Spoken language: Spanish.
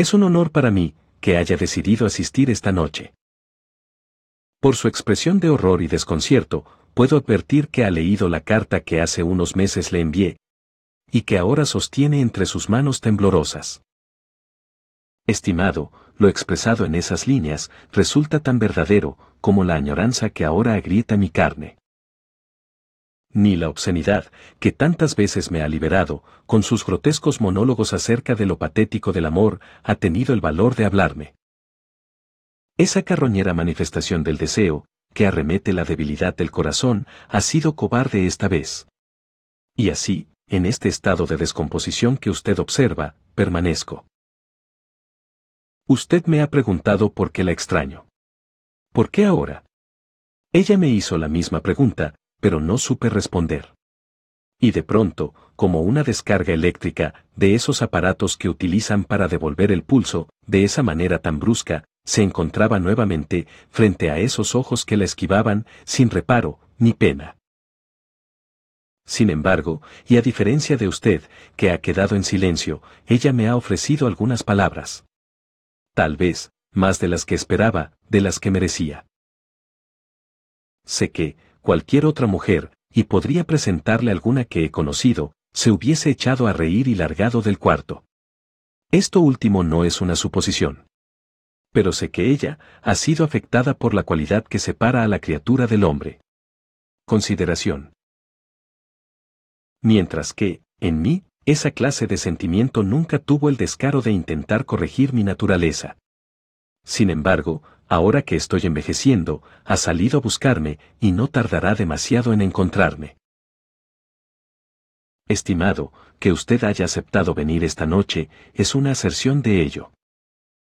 Es un honor para mí que haya decidido asistir esta noche. Por su expresión de horror y desconcierto, puedo advertir que ha leído la carta que hace unos meses le envié, y que ahora sostiene entre sus manos temblorosas. Estimado, lo expresado en esas líneas resulta tan verdadero como la añoranza que ahora agrieta mi carne. Ni la obscenidad, que tantas veces me ha liberado, con sus grotescos monólogos acerca de lo patético del amor, ha tenido el valor de hablarme. Esa carroñera manifestación del deseo, que arremete la debilidad del corazón, ha sido cobarde esta vez. Y así, en este estado de descomposición que usted observa, permanezco. Usted me ha preguntado por qué la extraño. ¿Por qué ahora? Ella me hizo la misma pregunta, pero no supe responder. Y de pronto, como una descarga eléctrica, de esos aparatos que utilizan para devolver el pulso, de esa manera tan brusca, se encontraba nuevamente frente a esos ojos que la esquivaban, sin reparo, ni pena. Sin embargo, y a diferencia de usted, que ha quedado en silencio, ella me ha ofrecido algunas palabras tal vez, más de las que esperaba, de las que merecía. Sé que, cualquier otra mujer, y podría presentarle alguna que he conocido, se hubiese echado a reír y largado del cuarto. Esto último no es una suposición. Pero sé que ella ha sido afectada por la cualidad que separa a la criatura del hombre. Consideración. Mientras que, en mí, esa clase de sentimiento nunca tuvo el descaro de intentar corregir mi naturaleza. Sin embargo, ahora que estoy envejeciendo, ha salido a buscarme y no tardará demasiado en encontrarme. Estimado, que usted haya aceptado venir esta noche es una aserción de ello.